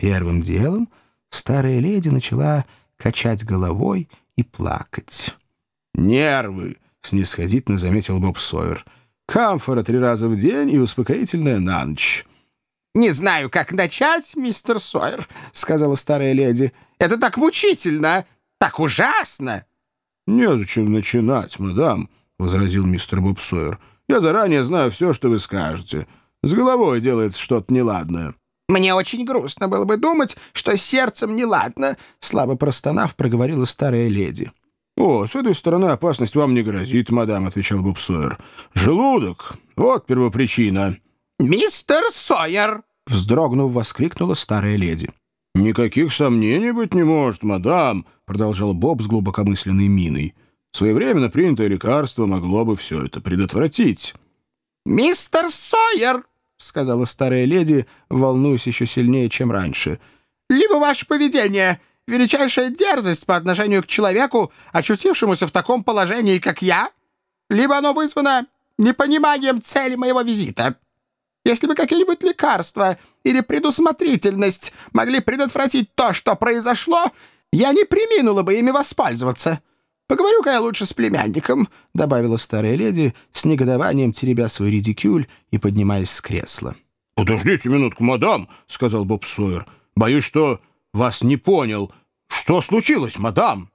Первым делом старая леди начала качать головой и плакать. «Нервы!» — снисходительно заметил Боб Сойер. «Камфора три раза в день и успокоительная на ночь». «Не знаю, как начать, мистер Сойер», — сказала старая леди. «Это так мучительно, так ужасно!» «Незачем начинать, мадам», — возразил мистер Боб Сойер. «Я заранее знаю все, что вы скажете. С головой делается что-то неладное». «Мне очень грустно было бы думать, что сердцем неладно», — слабо простонав, проговорила старая леди. «О, с этой стороны опасность вам не грозит, мадам», — отвечал Боб Сойер. «Желудок — вот первопричина». «Мистер Сойер!» — вздрогнув, воскликнула старая леди. «Никаких сомнений быть не может, мадам», — продолжал Боб с глубокомысленной миной. «Своевременно принятое лекарство могло бы все это предотвратить». «Мистер Сойер!» — сказала старая леди, волнуясь еще сильнее, чем раньше. «Либо ваше поведение — величайшая дерзость по отношению к человеку, очутившемуся в таком положении, как я, либо оно вызвано непониманием цели моего визита». Если бы какие-нибудь лекарства или предусмотрительность могли предотвратить то, что произошло, я не приминула бы ими воспользоваться. Поговорю-ка я лучше с племянником», — добавила старая леди, с негодованием теребя свой редикюль и поднимаясь с кресла. «Подождите минутку, мадам», — сказал Боб Сойер. «Боюсь, что вас не понял. Что случилось, мадам?»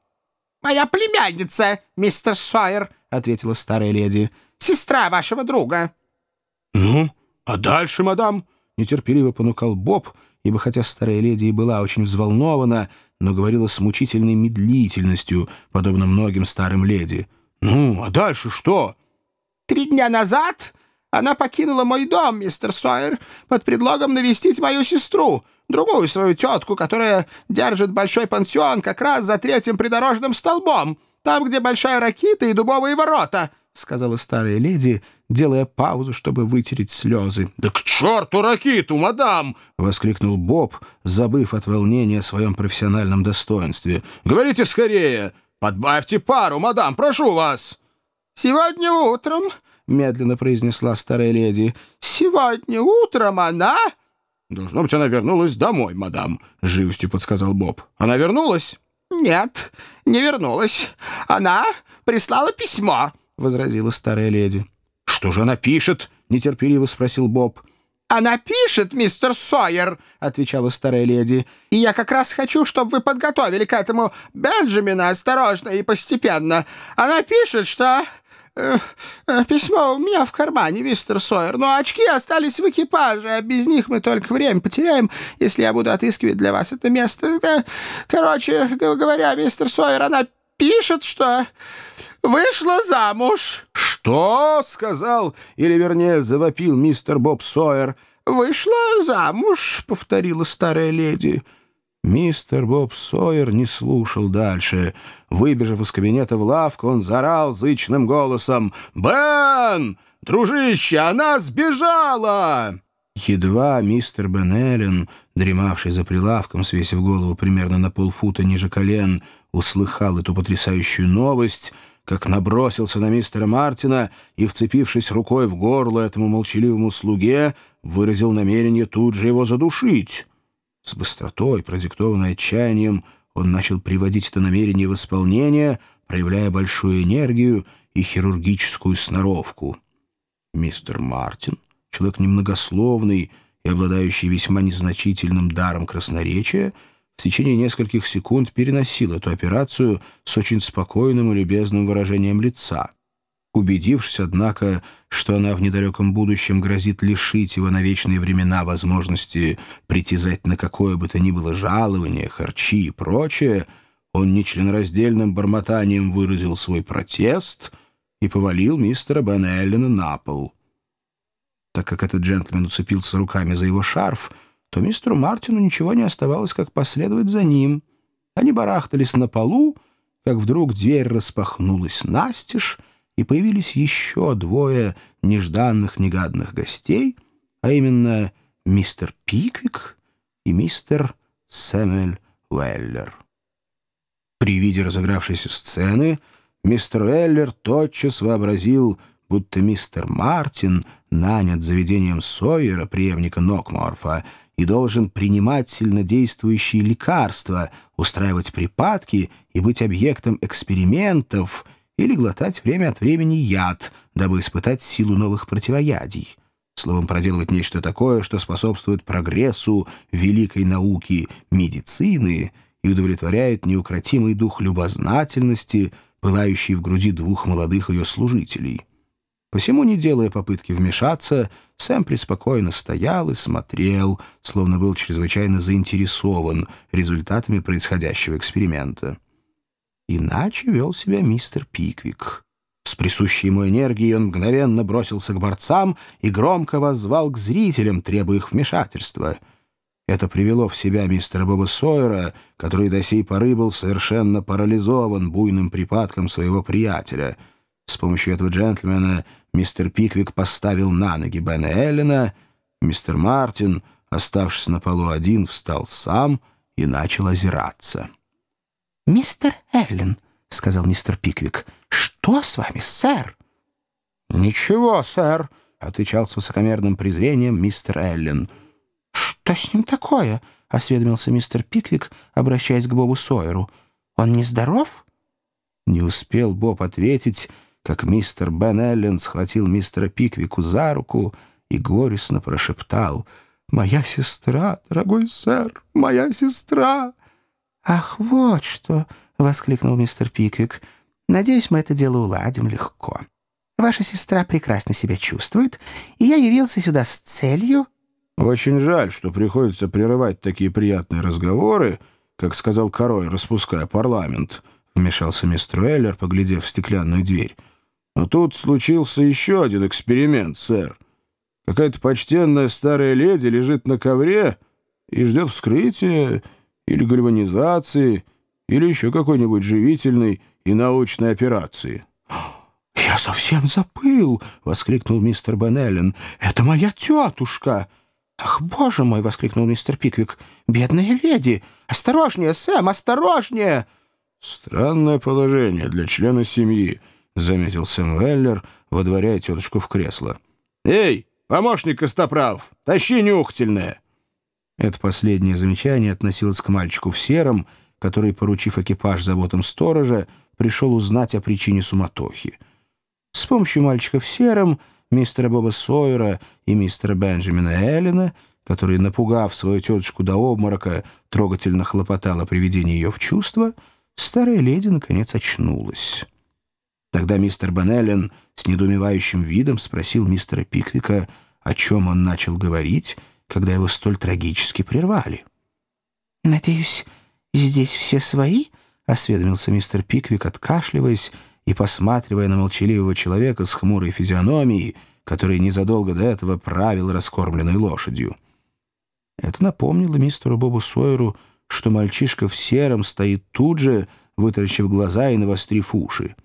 «Моя племянница, мистер Сойер», — ответила старая леди. «Сестра вашего друга». «Ну?» «А дальше, мадам?» — нетерпеливо понукал Боб, ибо хотя старая леди и была очень взволнована, но говорила с мучительной медлительностью, подобно многим старым леди. «Ну, а дальше что?» «Три дня назад она покинула мой дом, мистер Сойер, под предлогом навестить мою сестру, другую свою тетку, которая держит большой пансион как раз за третьим придорожным столбом, там, где большая ракита и дубовые ворота». — сказала старая леди, делая паузу, чтобы вытереть слезы. «Да к черту ракиту, мадам!» — воскликнул Боб, забыв от волнения о своем профессиональном достоинстве. «Говорите скорее! Подбавьте пару, мадам, прошу вас!» «Сегодня утром», — медленно произнесла старая леди, — «сегодня утром она...» «Должно быть, она вернулась домой, мадам», — живостью подсказал Боб. «Она вернулась?» «Нет, не вернулась. Она прислала письмо». — возразила старая леди. «Что же она пишет?» — нетерпеливо спросил Боб. «Она пишет, мистер Сойер», — отвечала старая леди. «И я как раз хочу, чтобы вы подготовили к этому Бенджамина осторожно и постепенно. Она пишет, что...» э, э, «Письмо у меня в кармане, мистер Сойер, но очки остались в экипаже, а без них мы только время потеряем, если я буду отыскивать для вас это место. Э, короче говоря, мистер Сойер, она пишет, что вышла замуж». «Что?» — сказал, или, вернее, завопил мистер Боб Сойер. «Вышла замуж», — повторила старая леди. Мистер Боб Сойер не слушал дальше. Выбежав из кабинета в лавку, он заорал зычным голосом. «Бен! Дружище, она сбежала!» Едва мистер Бен Эллен, дремавший за прилавком, свесив голову примерно на полфута ниже колен, услыхал эту потрясающую новость, как набросился на мистера Мартина и, вцепившись рукой в горло этому молчаливому слуге, выразил намерение тут же его задушить. С быстротой, продиктованной отчаянием, он начал приводить это намерение в исполнение, проявляя большую энергию и хирургическую сноровку. Мистер Мартин, человек немногословный и обладающий весьма незначительным даром красноречия, в течение нескольких секунд переносил эту операцию с очень спокойным и любезным выражением лица. Убедившись, однако, что она в недалеком будущем грозит лишить его на вечные времена возможности притязать на какое бы то ни было жалование, харчи и прочее, он нечленораздельным бормотанием выразил свой протест и повалил мистера Бен Эллена на пол. Так как этот джентльмен уцепился руками за его шарф, то мистеру Мартину ничего не оставалось, как последовать за ним. Они барахтались на полу, как вдруг дверь распахнулась настежь, и появились еще двое нежданных-негадных гостей, а именно мистер Пиквик и мистер Сэмюэль Уэллер. При виде разыгравшейся сцены мистер Уэллер тотчас вообразил, будто мистер Мартин нанят заведением Сойера, преемника Нокморфа, и должен принимать сильнодействующие лекарства, устраивать припадки и быть объектом экспериментов или глотать время от времени яд, дабы испытать силу новых противоядий. Словом, проделывать нечто такое, что способствует прогрессу великой науки медицины и удовлетворяет неукротимый дух любознательности, пылающий в груди двух молодых ее служителей. Посему, не делая попытки вмешаться, Сэм преспокойно стоял и смотрел, словно был чрезвычайно заинтересован результатами происходящего эксперимента. Иначе вел себя мистер Пиквик. С присущей ему энергией он мгновенно бросился к борцам и громко воззвал к зрителям, требуя их вмешательства. Это привело в себя мистера Боба Сойера, который до сей поры был совершенно парализован буйным припадком своего приятеля. С помощью этого джентльмена мистер Пиквик поставил на ноги Бена Эллена, мистер Мартин, оставшись на полу один, встал сам и начал озираться. «Мистер Эллен», — сказал мистер Пиквик, — «что с вами, сэр?» «Ничего, сэр», — отвечал с высокомерным презрением мистер Эллен. «Что с ним такое?» — осведомился мистер Пиквик, обращаясь к Бобу Сойеру. «Он нездоров?» Не успел Боб ответить, как мистер Бен Эллен схватил мистера Пиквику за руку и горестно прошептал «Моя сестра, дорогой сэр, моя сестра!» «Ах, вот что!» — воскликнул мистер Пиквик. «Надеюсь, мы это дело уладим легко. Ваша сестра прекрасно себя чувствует, и я явился сюда с целью...» «Очень жаль, что приходится прерывать такие приятные разговоры, как сказал король, распуская парламент», — вмешался мистер Уэллер, поглядев в стеклянную дверь. «Но тут случился еще один эксперимент, сэр. Какая-то почтенная старая леди лежит на ковре и ждет вскрытия или гальванизации, или еще какой-нибудь живительной и научной операции. «Я совсем забыл!» — воскликнул мистер Беннеллен. «Это моя тетушка!» «Ах, боже мой!» — воскликнул мистер Пиквик. «Бедная леди! Осторожнее, Сэм, осторожнее!» «Странное положение для члена семьи», — заметил Сэм Веллер, водворяя тетушку в кресло. «Эй, помощник Костоправ, тащи нюхательное!» Это последнее замечание относилось к мальчику в сером, который, поручив экипаж заботам сторожа, пришел узнать о причине суматохи. С помощью мальчика в сером, мистера Боба Сойера и мистера Бенджамина Эллена, который, напугав свою тетушку до обморока, трогательно хлопотал о приведении ее в чувство, старая леди, наконец, очнулась. Тогда мистер Бен с недоумевающим видом спросил мистера Пиквика, о чем он начал говорить, когда его столь трагически прервали. «Надеюсь, здесь все свои?» — осведомился мистер Пиквик, откашливаясь и посматривая на молчаливого человека с хмурой физиономией, который незадолго до этого правил раскормленной лошадью. Это напомнило мистеру Бобу Сойеру, что мальчишка в сером стоит тут же, вытаращив глаза и навострив уши.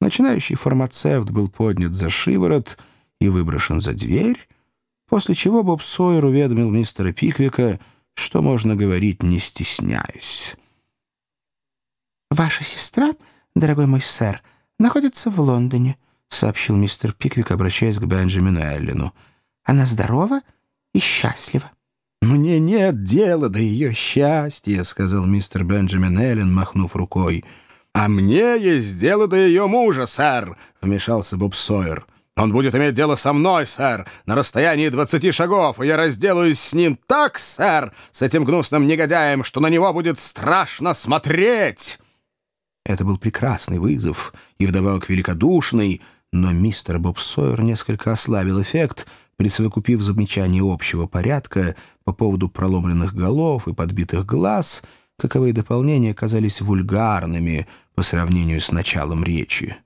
Начинающий фармацевт был поднят за шиворот и выброшен за дверь, После чего Боб Сойер уведомил мистера Пиквика, что можно говорить, не стесняясь. «Ваша сестра, дорогой мой сэр, находится в Лондоне», — сообщил мистер Пиквик, обращаясь к Бенджамину Эллину. «Она здорова и счастлива». «Мне нет дела до ее счастья», — сказал мистер Бенджамин Эллен, махнув рукой. «А мне есть дело до ее мужа, сэр», — вмешался Боб Сойер. Он будет иметь дело со мной, сэр, на расстоянии двадцати шагов, и я разделаюсь с ним так, сэр, с этим гнусным негодяем, что на него будет страшно смотреть!» Это был прекрасный вызов и вдобавок великодушный, но мистер Боб Сойер несколько ослабил эффект, присовокупив замечание общего порядка по поводу проломленных голов и подбитых глаз, каковые дополнения казались вульгарными по сравнению с началом речи.